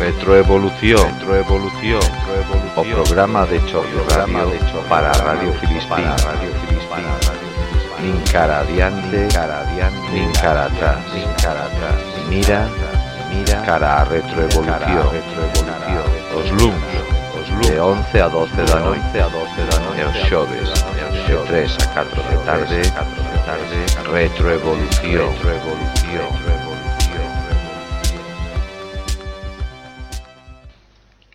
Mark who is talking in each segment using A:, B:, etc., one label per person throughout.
A: Retroevolución, retroevolución, retroevolución. O programa de choque, programa de choque para Radio Filispín, Radio Filispín. Nin cara adiante, cara adiante, nin cara atrás, nin cara atrás. Mira, mira, cara a retroevolución, retroevolución. Os luns, de 11 a 12 da noite a 12 da noite e os xoves de 3 a 4 da tarde. Tarde. Retroevolución. Retroevolución.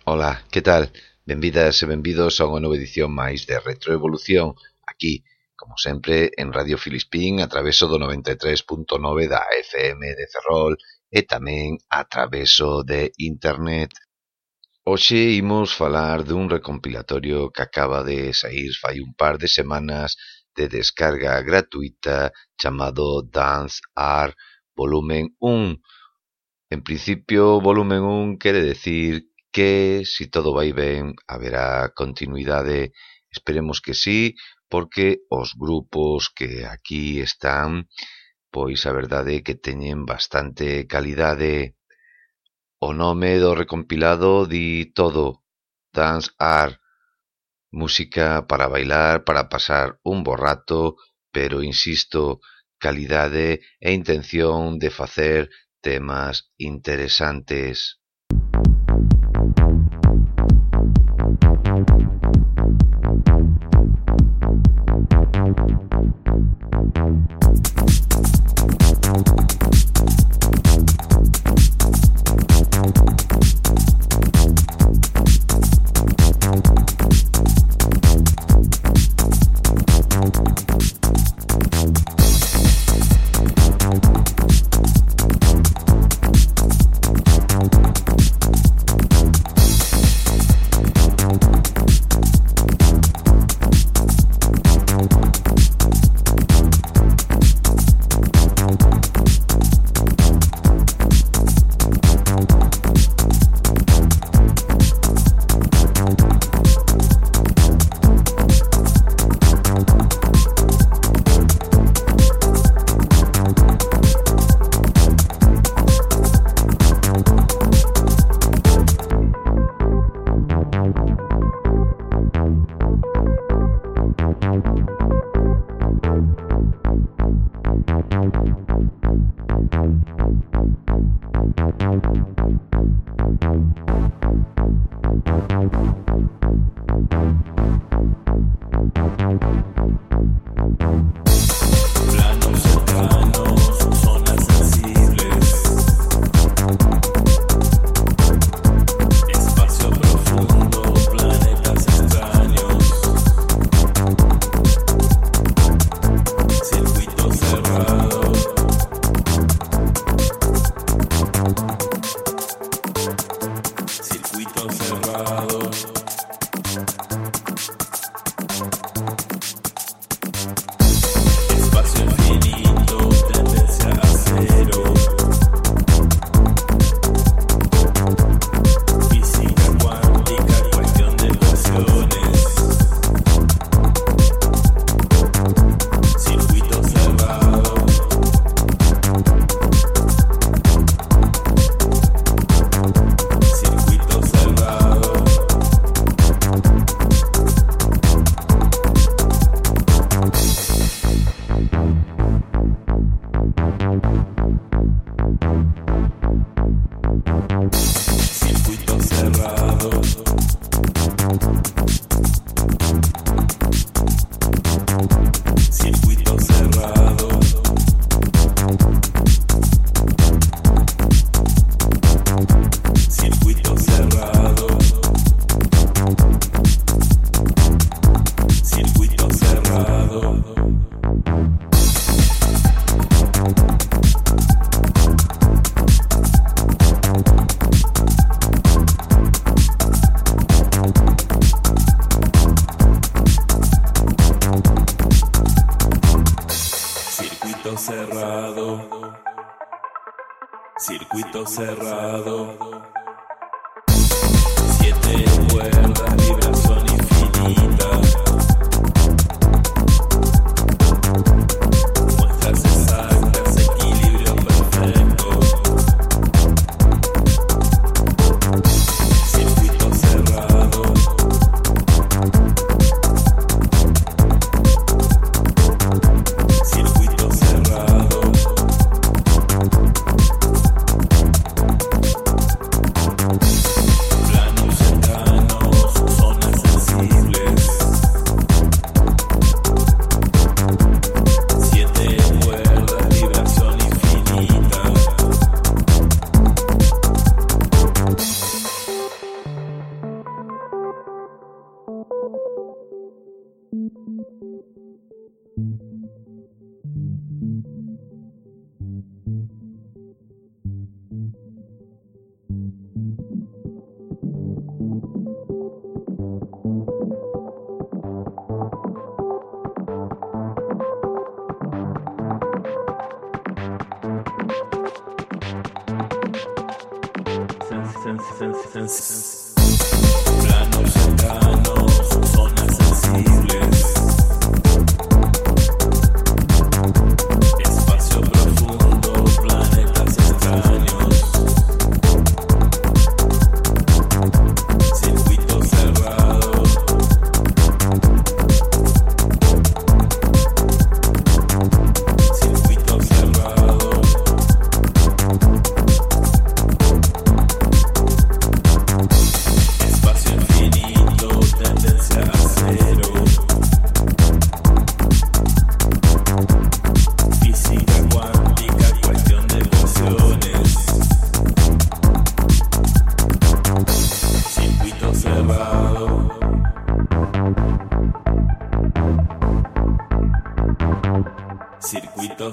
A: Ola, que tal? Benvidas e benvidos a unha nova edición máis de Retroevolución aquí, como sempre, en Radio Filispín a traveso do 93.9 da FM de Ferrol e tamén a traveso de Internet. Hoxe imos falar dun recompilatorio que acaba de saír fai un par de semanas de descarga gratuita chamado Dance Art Volumen 1. En principio, Volumen 1 quere decir que, si todo vai ben, haberá continuidade. Esperemos que sí, porque os grupos que aquí están, pois a verdade é que teñen bastante calidade O nome do recompilado di todo: Dance Art, música para bailar, para pasar un bo rato, pero, insisto, calidade e intención de facer temas interesantes.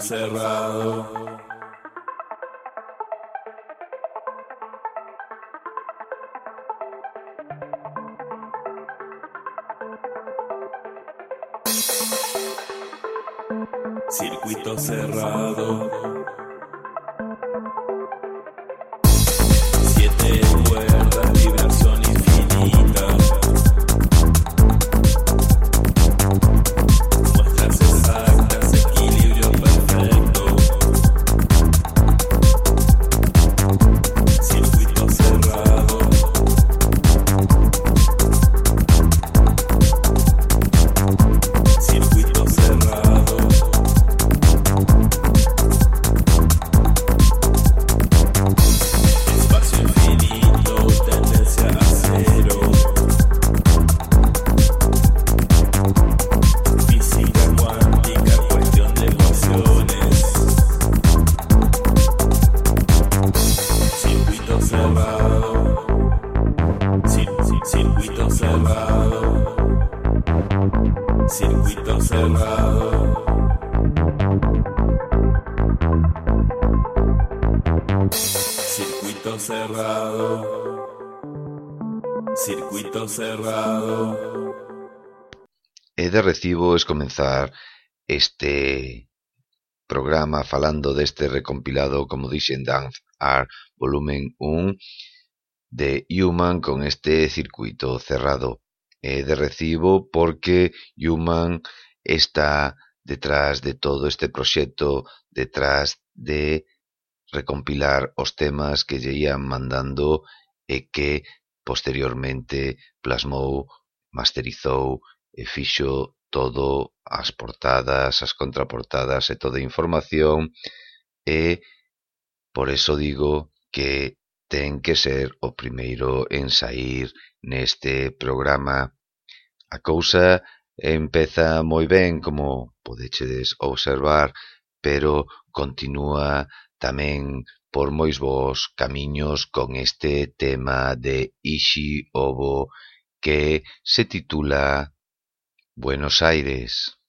A: encerrado. comenzar este programa falando deste recompilado, como dixen, Dance Art volumen 1 de Human con este circuito cerrado. Eh, de recibo porque Human está detrás de todo este proxecto, detrás de recompilar os temas que lle ian mandando e que posteriormente plasmou, masterizou e fixo todo as portadas, as contraportadas e toda a información e por eso digo que ten que ser o primeiro en sair neste programa. A cousa empeza moi ben, como podechedes observar, pero continúa tamén por mois vos camiños con este tema de Ishi Obo que se titula Buenos Aires.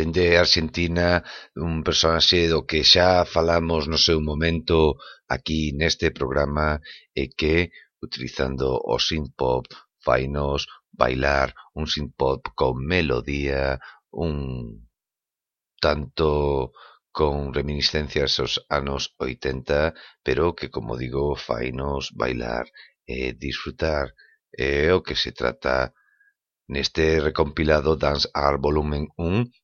A: dende Arxentina un personaxe do que xa falamos no seu momento aquí neste programa e que, utilizando o synth-pop, fainos bailar un synth-pop con melodía, un tanto con reminiscencias aos anos 80, pero que, como digo, fainos bailar e disfrutar. É o que se trata neste recompilado Dance Art Volumen 1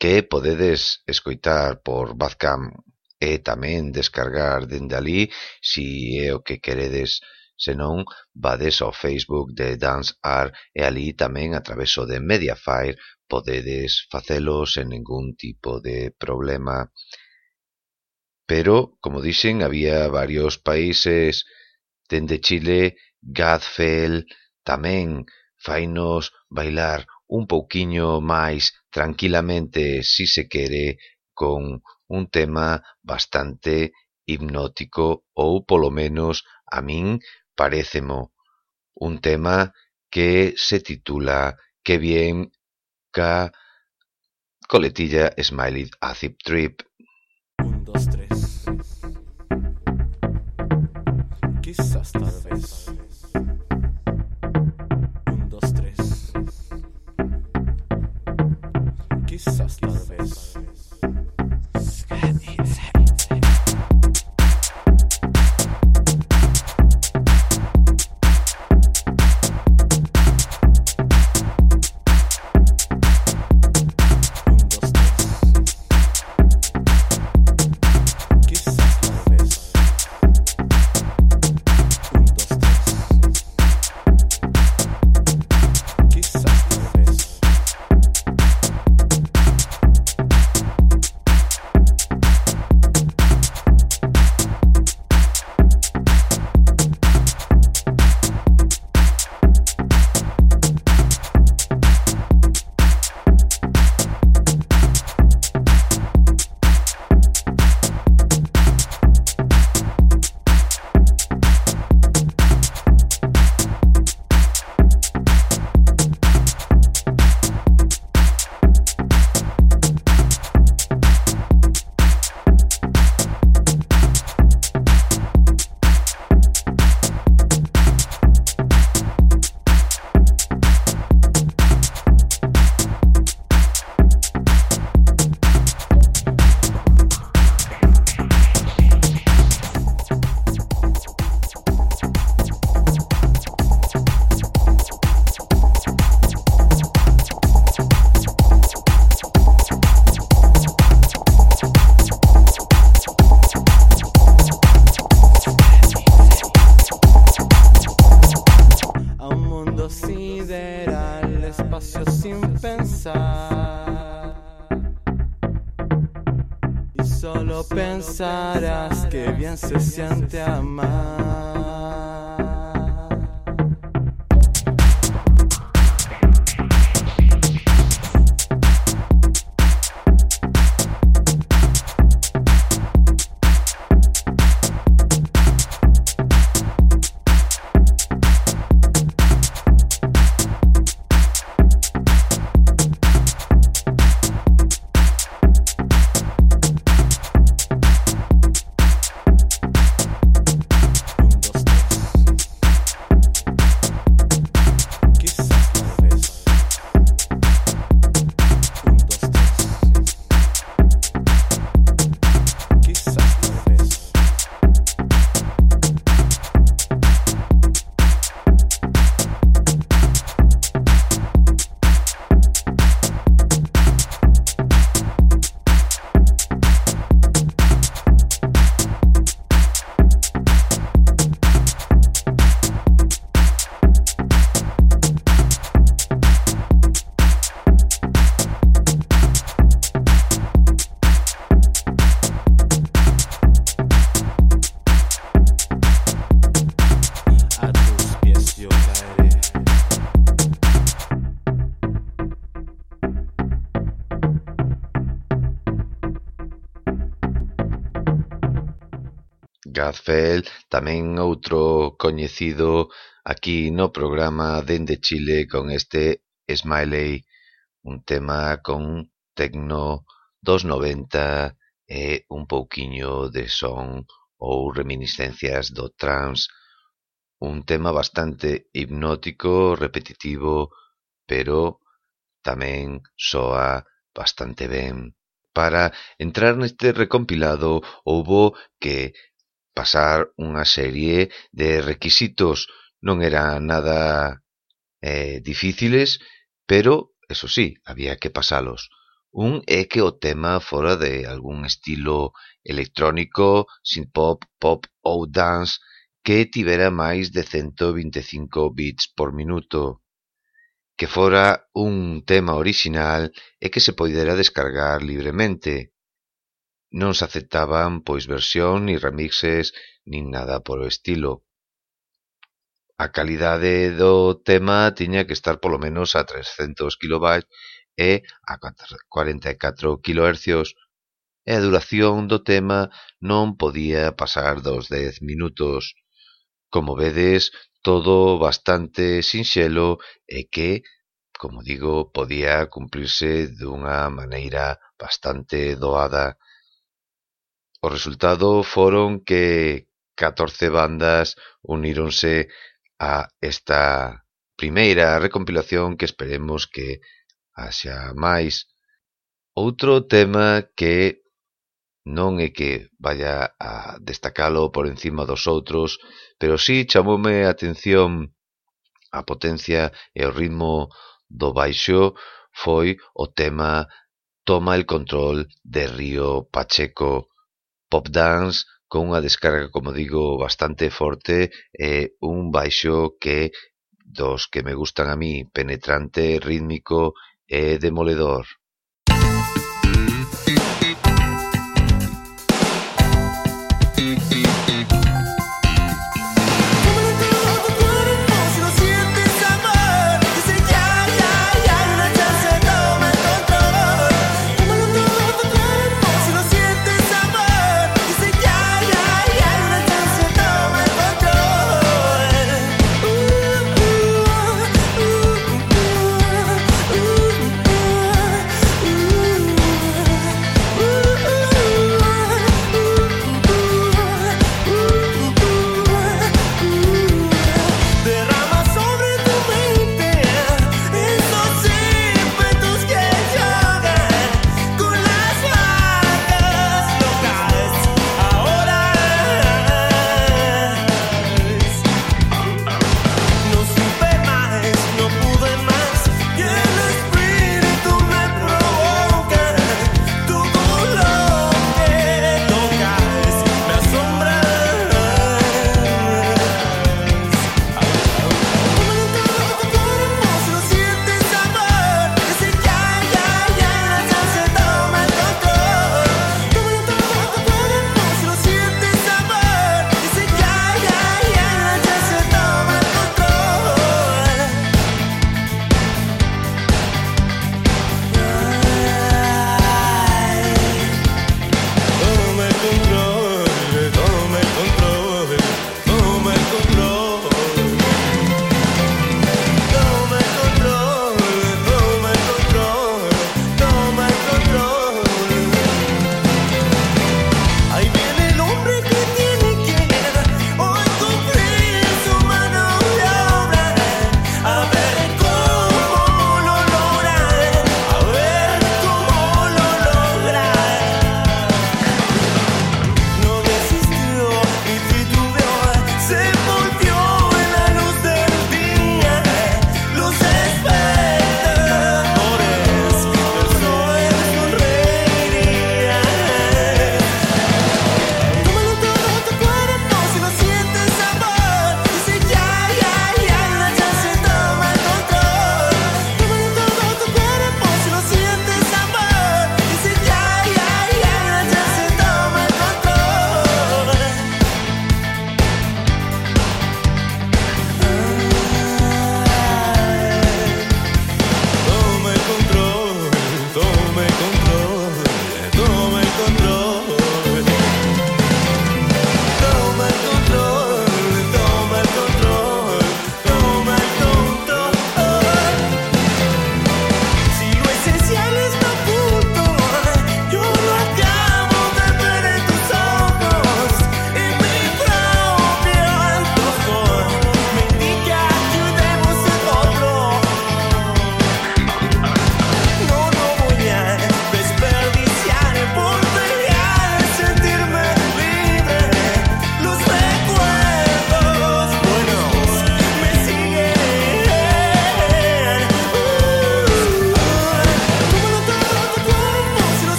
A: que podedes escoitar por Bandcamp e tamén descargar dende alí si é o que queredes, senón vades ao Facebook de Dance Art e alí tamén a traveso de Mediafire podedes facelo sen ningún tipo de problema. Pero, como dixen, había varios países, dende Chile, Gadfel tamén fainos bailar un pouquiño máis tranquilamente si se quere con un tema bastante hipnótico ou polo menos a min parécemo un tema que se titula Que bien ca coletilla Smiley Acid Trip.
B: Un, dos, tres. Quizás tal vez.
A: pensarás que bien se siente amar. outro coñecido aquí no programa dende Chile con este Smiley, un tema con tecno dos 90 e un pouquiño de son ou reminiscencias do trance, un tema bastante hipnótico, repetitivo, pero tamén soa bastante ben. Para entrar neste recompilado houbo que pasar unha serie de requisitos. Non eran nada eh, difíciles, pero, eso sí, había que pasalos. Un é que o tema fora de algún estilo electrónico, sin pop, pop ou dance que tivera máis de 125 bits por minuto. Que fora un tema orixinal e que se poidera descargar libremente, Non se aceptaban pois versión ni remixes nin nada polo estilo. A calidade do tema tiña que estar polo menos a 300 kilobytes e a 44 kHz e a duración do tema non podía pasar dos 10 minutos. Como vedes, todo bastante sinxelo e que, como digo, podía cumplirse dunha maneira bastante doada. O resultado foron que catorce bandas uníronse a esta primeira recompilación que esperemos que haxa máis. Outro tema que non é que vaya a destacalo por encima dos outros, pero sí chamoume a atención a potencia e o ritmo do baixo foi o tema Toma el control de Río Pacheco pop dance con unha descarga, como digo, bastante forte e un baixo que dos que me gustan a mí, penetrante, rítmico e demoledor.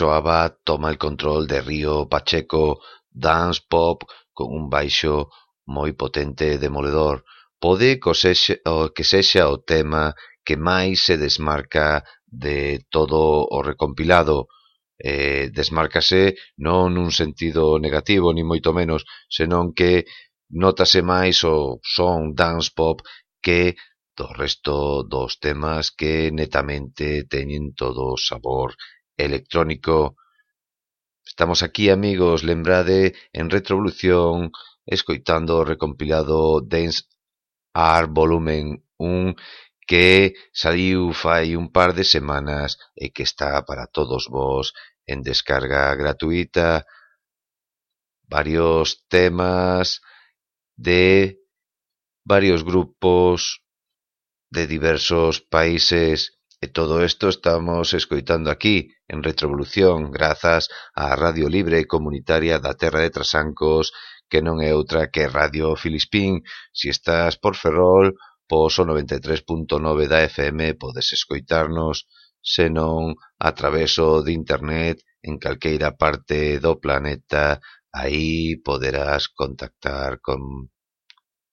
A: Soaba toma el control de Río Pacheco dance pop con un baixo moi potente e demoledor, pode que sexa o tema que máis se desmarca de todo o recompilado. Eh, desmárcase non nun sentido negativo, ni moito menos, senón que notase máis o son dance pop que do resto dos temas que netamente teñen todo o sabor electrónico. Estamos aquí, amigos, lembrade, en Retrovolución, escoitando o recompilado Dance Art Volumen 1 que saliu fai un par de semanas e que está para todos vos en descarga gratuita. Varios temas de varios grupos de diversos países E todo isto estamos escoitando aquí, en Retrovolución, grazas á Radio Libre Comunitaria da Terra de Trasancos, que non é outra que Radio Filispín. Si estás por Ferrol, pos o 93.9 da FM podes escoitarnos, senón a traveso de internet en calqueira parte do planeta, aí poderás contactar con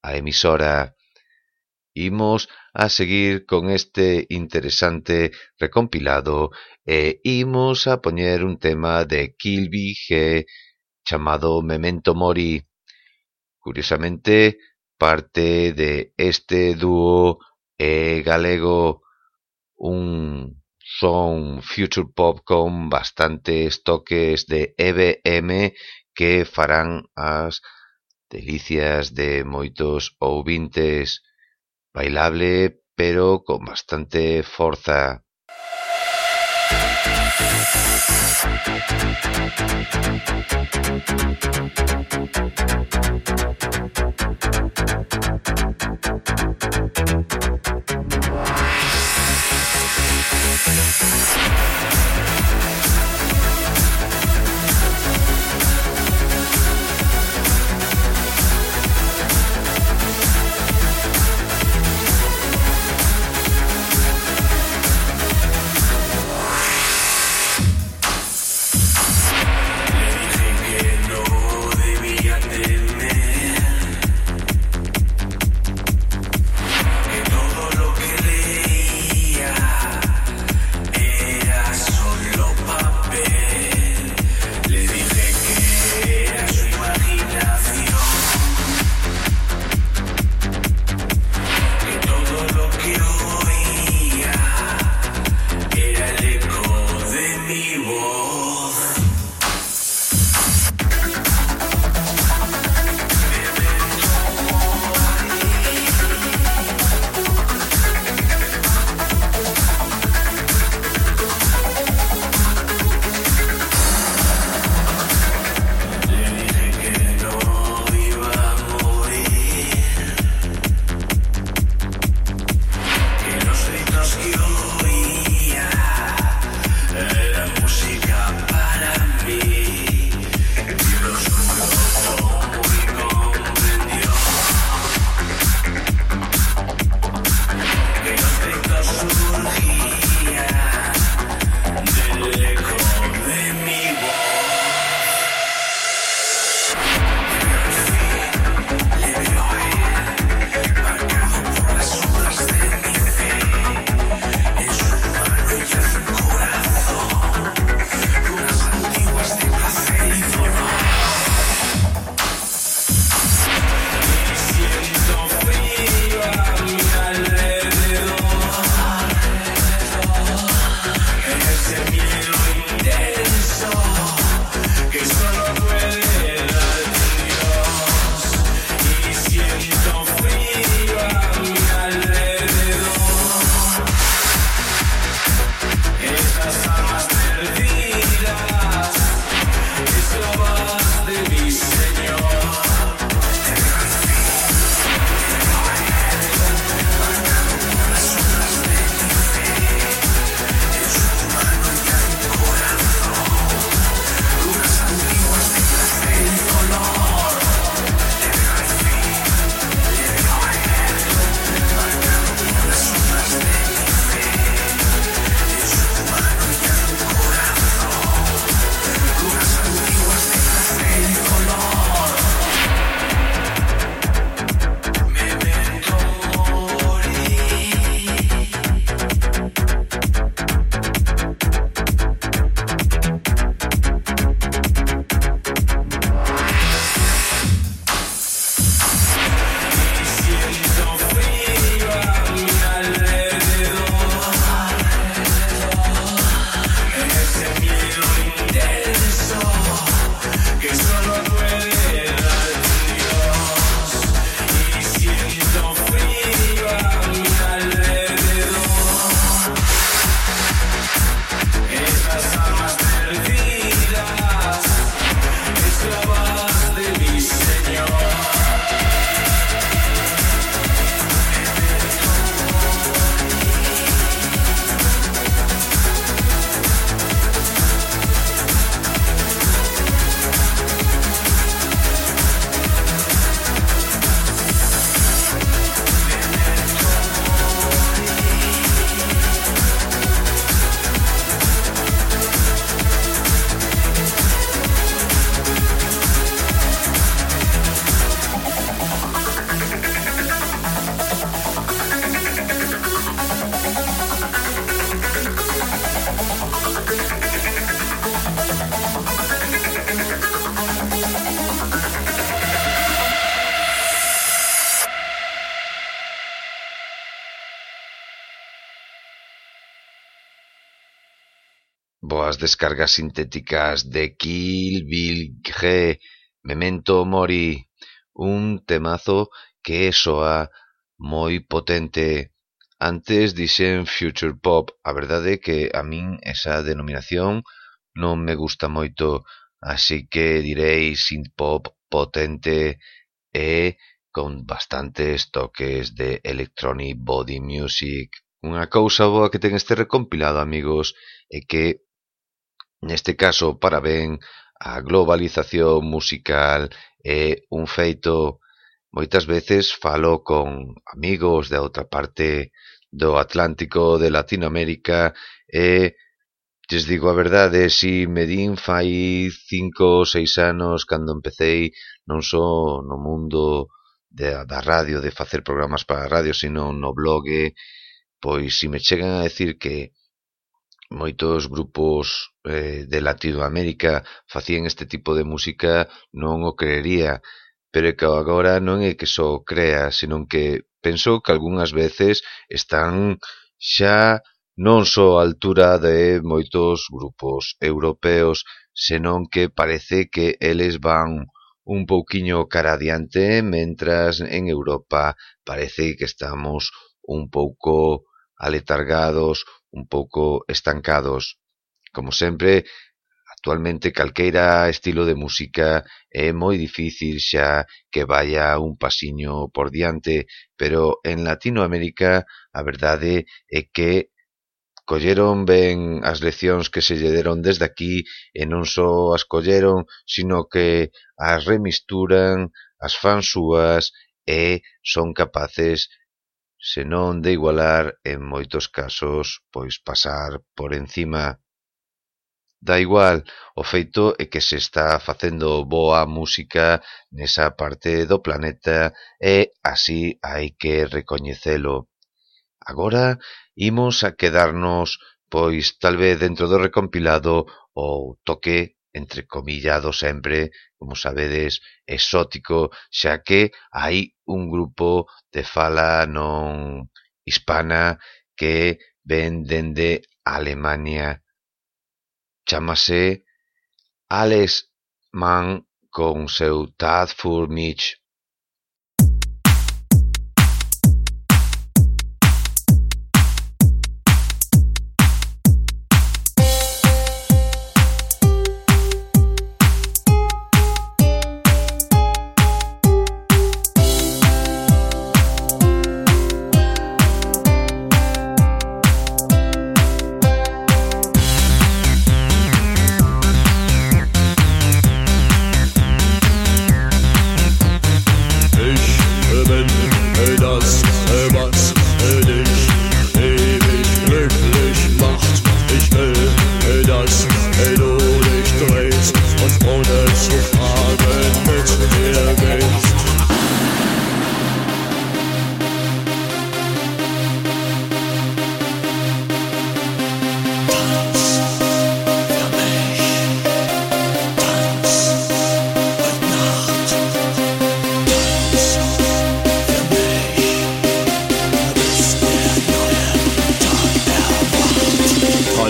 A: a emisora imos a seguir con este interesante recompilado e imos a poñer un tema de Kilby G chamado Memento Mori. Curiosamente, parte de este dúo é galego un son future pop con bastantes toques de EBM que farán as delicias de moitos ouvintes. Bailable, pero con bastante forza. Boas descargas sintéticas de Kill Bill G, Memento Mori, un temazo que soa moi potente. Antes dixen Future Pop, a verdade é que a min esa denominación non me gusta moito, así que direi synth pop potente e con bastantes toques de electronic body music. Unha cousa boa que ten este recompilado, amigos, é que Neste caso, para ben, a globalización musical é un feito... Moitas veces falo con amigos de outra parte do Atlántico, de Latinoamérica, e lles digo a verdade, si me din fai cinco ou seis anos cando empecéi non só no mundo de, da radio, de facer programas para a radio, sino no blog, pois si me chegan a decir que moitos grupos eh, de Latinoamérica facían este tipo de música non o creería, pero é que agora non é que só o crea, senón que penso que algunhas veces están xa non só a altura de moitos grupos europeos, senón que parece que eles van un pouquiño cara adiante, mentras en Europa parece que estamos un pouco aletargados un pouco estancados. Como sempre, actualmente calqueira estilo de música é moi difícil xa que vaya un pasiño por diante, pero en Latinoamérica a verdade é que colleron ben as leccións que se lle deron desde aquí e non só as colleron, sino que as remisturan, as fan súas e son capaces se non de igualar en moitos casos, pois pasar por encima. Da igual, o feito é que se está facendo boa música nesa parte do planeta e así hai que recoñecelo. Agora imos a quedarnos, pois tal vez dentro do recompilado o toque entrecomillado sempre, como sabedes, exótico, xa que hai un grupo de fala non hispana que ven dende Alemania. Chámase Alex Mann con seu Tad für mich.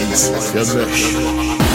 C: James, Jadrześ.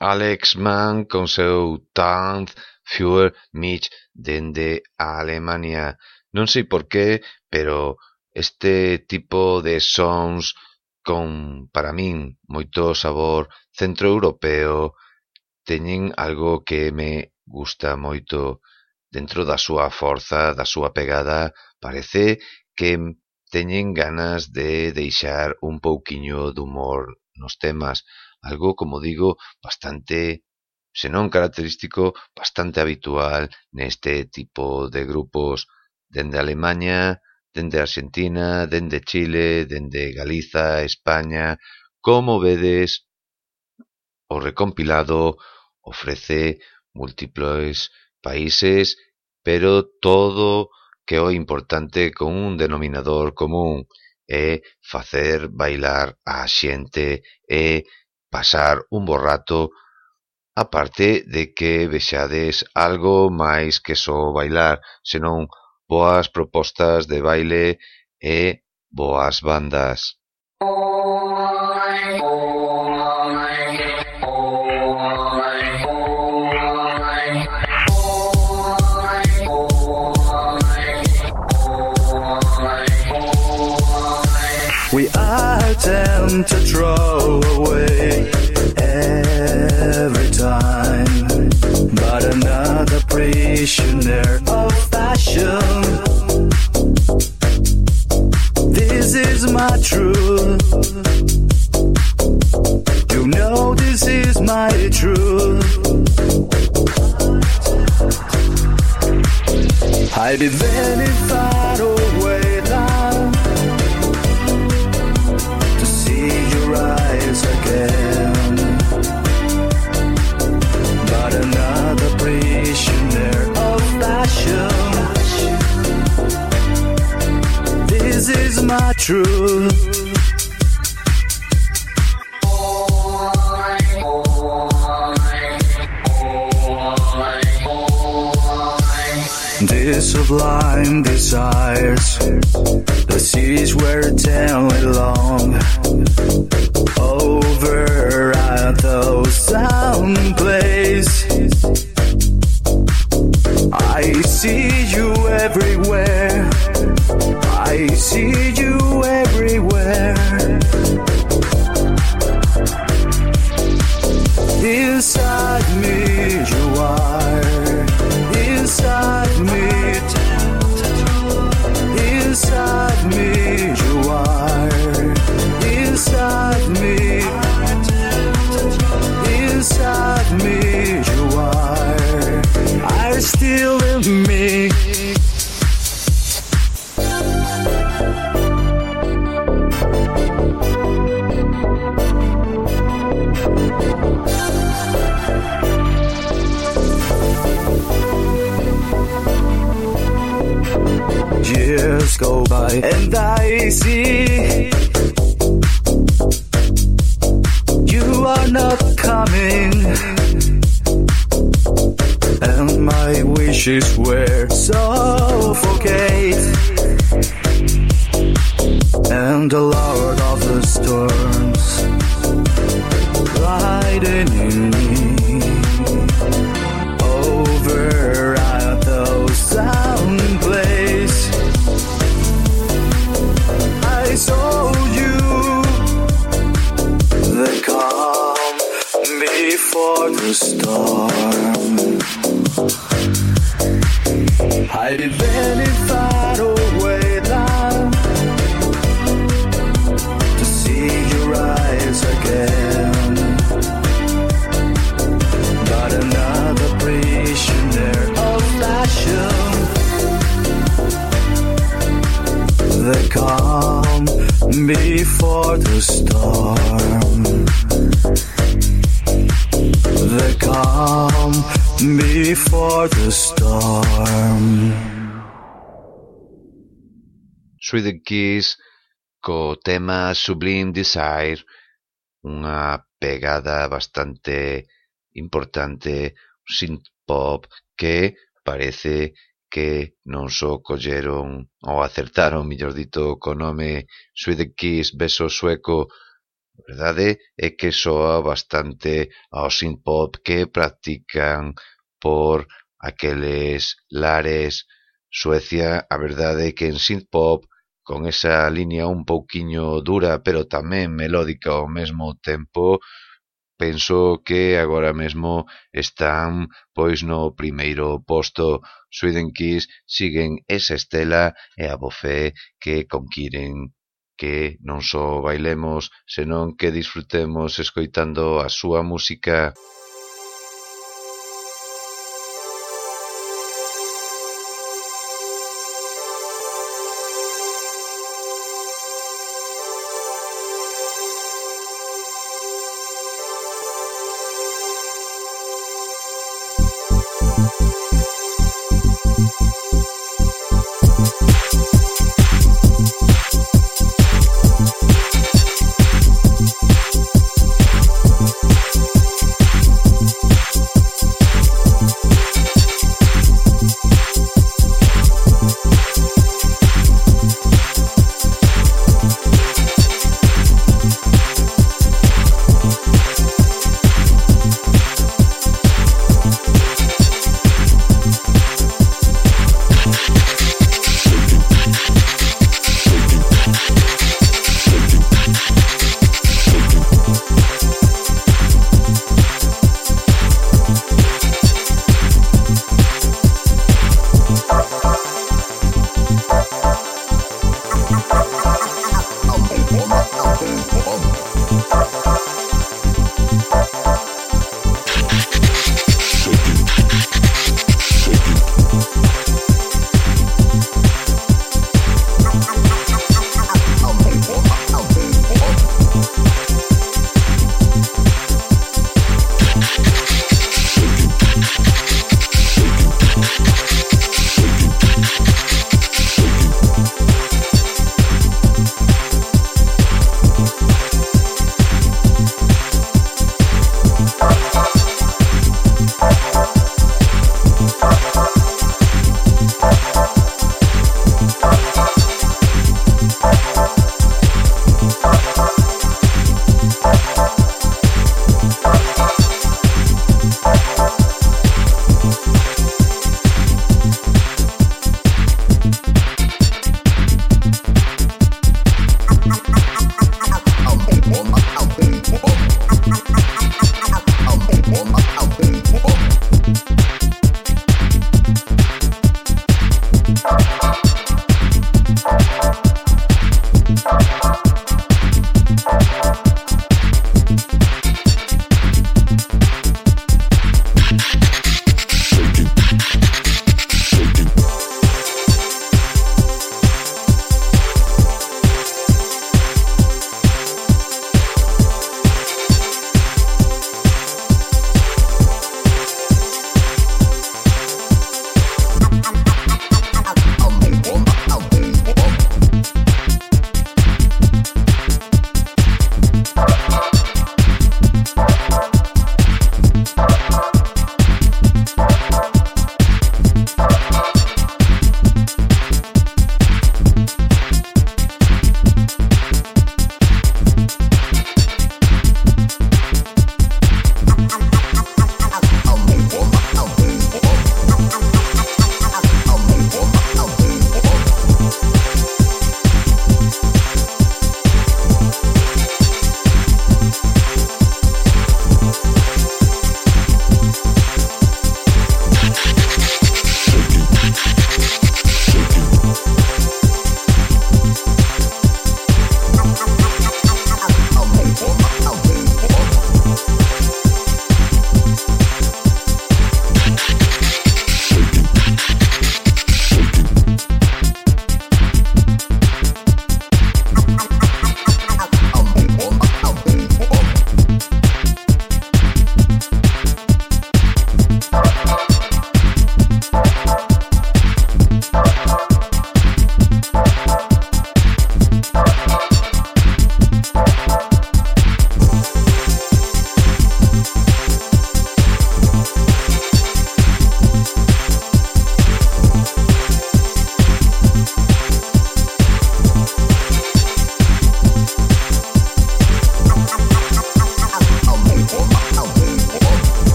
A: Alex Mann con seu Tanz für mich dende Alemania. non sei por qué, pero este tipo de sons con, para min, moito sabor centroeuropeo teñen algo que me gusta moito dentro da súa forza, da súa pegada, parece que teñen ganas de deixar un pouquiño de humor nos temas algo, como digo, bastante senón característico, bastante habitual neste tipo de grupos dende Alemania, dende Argentina, dende Chile, dende Galiza, España. Como vedes, o recompilado ofrece múltiples países, pero todo que é o importante con un denominador común é facer bailar a xente e pasar un bo rato aparte de que vexades algo máis que só bailar, senón boas propostas de baile e boas bandas.
D: Tend to throw away every time, but another prisoner of fashion. This is my truth. You know this is my truth. I'll be very far away my truth. This sublime desires, the seas were terribly long. Over a thousand places, I see you are not coming. And my wishes were suffocate. And the Lord of the storms riding in me storm. I'd be very far. before the storm. Sweden the
A: Keys co tema Sublime Desire unha pegada bastante importante un synth pop que parece que non só colleron ou acertaron, mellor dito, co nome Sweden Kiss, beso sueco, a verdade é que soa bastante ao synth pop que practican por aqueles lares. Suecia, a verdade é que en synthpop, con esa liña un pouquiño dura, pero tamén melódica ao mesmo tempo, penso que agora mesmo están pois no primeiro posto. Sweden Kiss siguen esa estela e a bofé que conquiren que non só bailemos, senón que disfrutemos escoitando a súa música.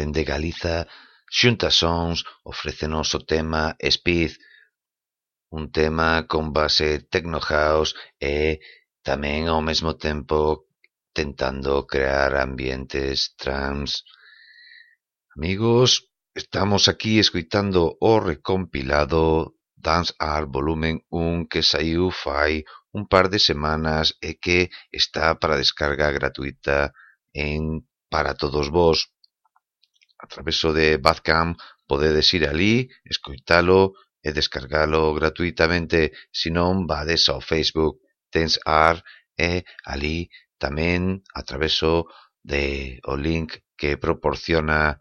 A: dende Galiza, Xunta Sons ofrécenos o tema Speed, un tema con base techno house e tamén ao mesmo tempo tentando crear ambientes trans. Amigos, estamos aquí escoitando o recompilado Dance Art volumen 1 que saiu fai un par de semanas e que está para descarga gratuita en para todos vos traveso de Bandcamp podedes ir alí, escoitalo e descargalo gratuitamente, se non vades ao Facebook Tensar e alí tamén a traveso de o link que proporciona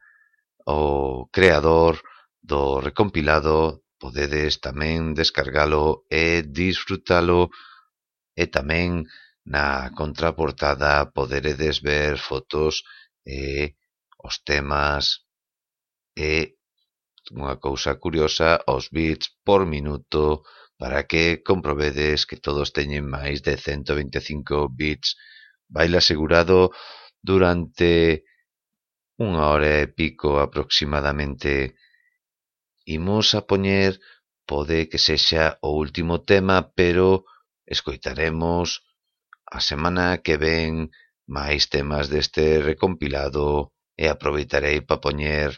A: o creador do recompilado podedes tamén descargalo e disfrutalo. E tamén na contraportada poderedes ver fotos e os temas e unha cousa curiosa, os bits por minuto para que comprobedes que todos teñen máis de 125 bits. Baila asegurado durante unha hora e pico aproximadamente. Imos a poñer, pode que sexa o último tema, pero escoitaremos a semana que ven máis temas deste recompilado E aproveitarei pa poñer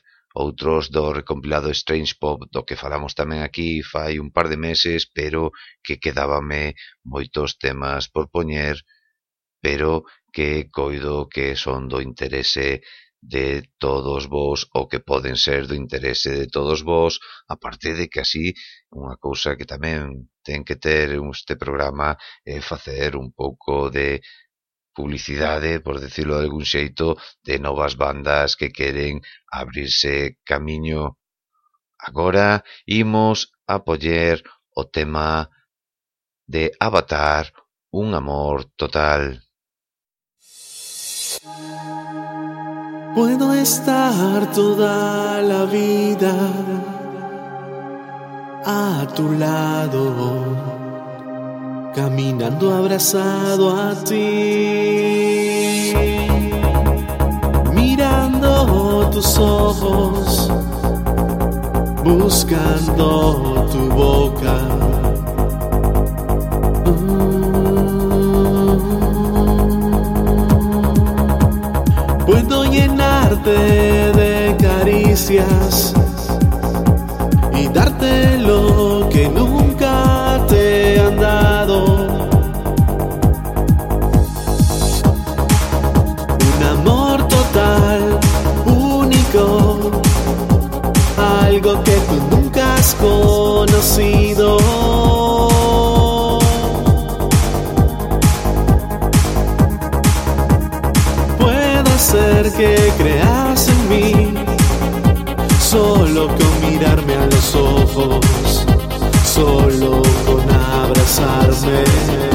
A: outros do recompilado Strange Pop, do que falamos tamén aquí fai un par de meses, pero que quedábame moitos temas por poñer, pero que coido que son do interese de todos vos ou que poden ser do interese de todos vos, aparte de que así unha cousa que tamén ten que ter este programa é facer un pouco de publicidade, por decirlo de algún xeito, de novas bandas que queren abrirse camiño. Agora imos a poller o tema de Avatar, un amor total.
E: Puedo estar toda la vida a tu lado caminando abrazado a ti, mirando tus ojos, buscando tu boca. Puedo llenarte de caricias y darte lo que nunca te han. Conocido. Puede ser que creas en mí solo con mirarme a los ojos, solo con abrazarme.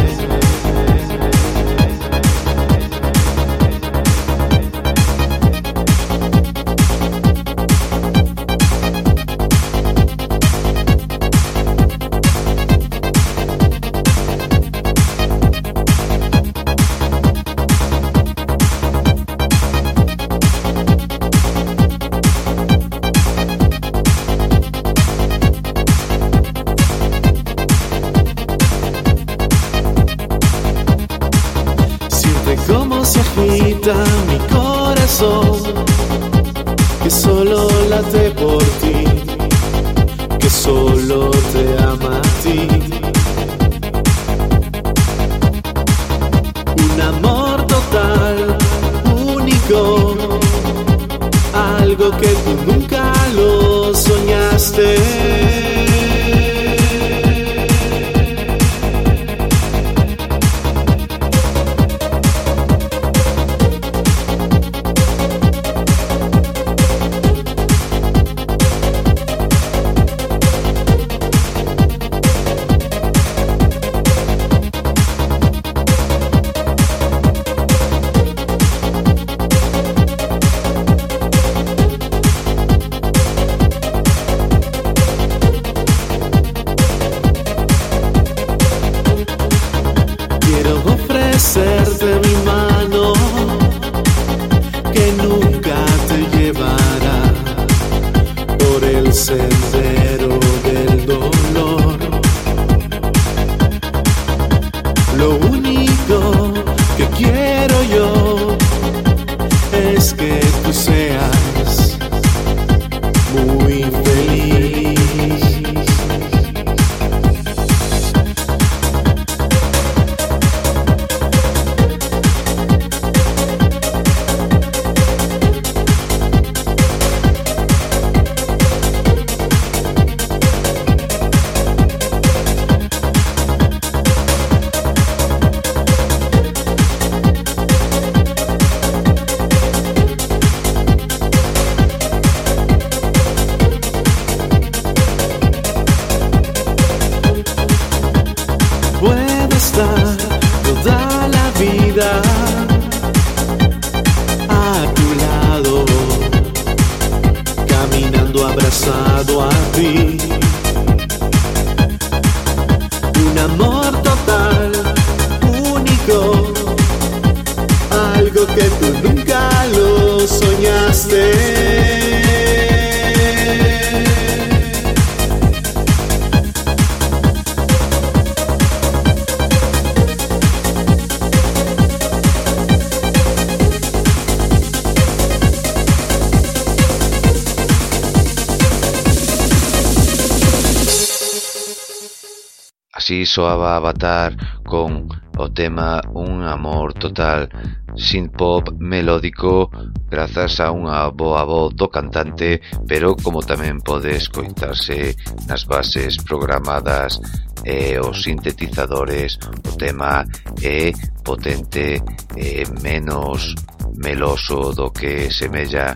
A: Así soaba Avatar con o tema Un amor total, synth-pop melódico grazas a unha boa voz do cantante, pero como tamén pode escoitarse nas bases programadas e os sintetizadores, o tema é potente e menos meloso do que semella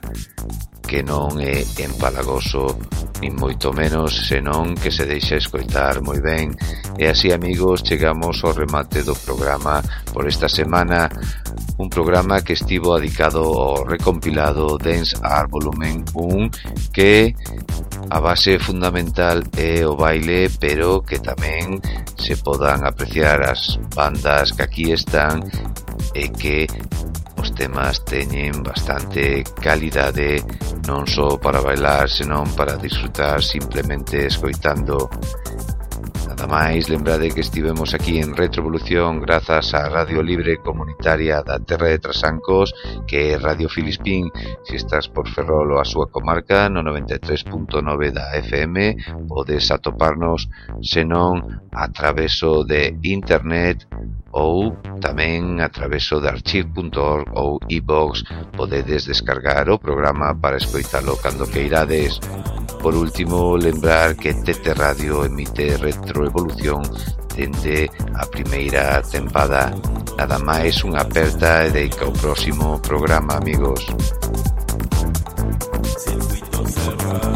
A: que non é empalagoso nin moito menos senón que se deixa escoitar moi ben E así, amigos, chegamos ao remate do programa por esta semana, un programa que estivo adicado ao recompilado Dance Art Volumen 1, que a base fundamental é o baile, pero que tamén se podan apreciar as bandas que aquí están e que os temas teñen bastante calidade non só para bailar, senón para disfrutar simplemente escoitando máis, lembrade que estivemos aquí en Retrovolución grazas á Radio Libre Comunitaria da Terra de Trasancos, que é Radio Filispín, se estás por Ferrol ou a súa comarca, no 93.9 da FM, podes atoparnos, senón, a traveso de internet ou tamén a traveso de archive.org ou iBox podedes descargar o programa para escoitalo cando queirades. Por último, lembrar que Tete Radio emite Retro evolución dende a primeira tempada. Nada máis unha aperta e deica o próximo programa, amigos.
B: Circuito cerrado.